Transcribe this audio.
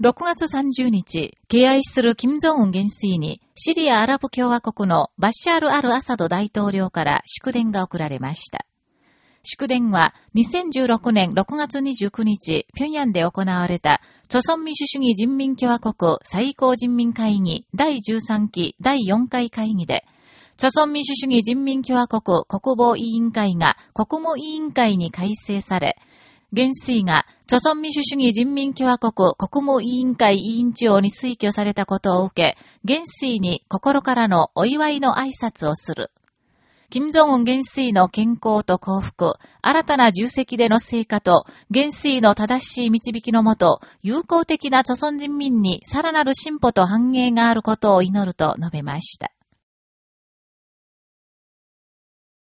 6月30日、敬愛する金正恩元帥に、シリアアラブ共和国のバッシャール・アル・アサド大統領から祝電が送られました。祝電は2016年6月29日、平壌で行われた、朝鮮民主主義人民共和国最高人民会議第13期第4回会議で、朝鮮民主主義人民共和国国防委員会が国務委員会に改正され、元帥が、朝鮮民主主義人民共和国国務委員会委員長に推挙されたことを受け、元帥に心からのお祝いの挨拶をする。金正恩元帥の健康と幸福、新たな重責での成果と、元帥の正しい導きのもと、友好的な朝鮮人民にさらなる進歩と繁栄があることを祈ると述べました。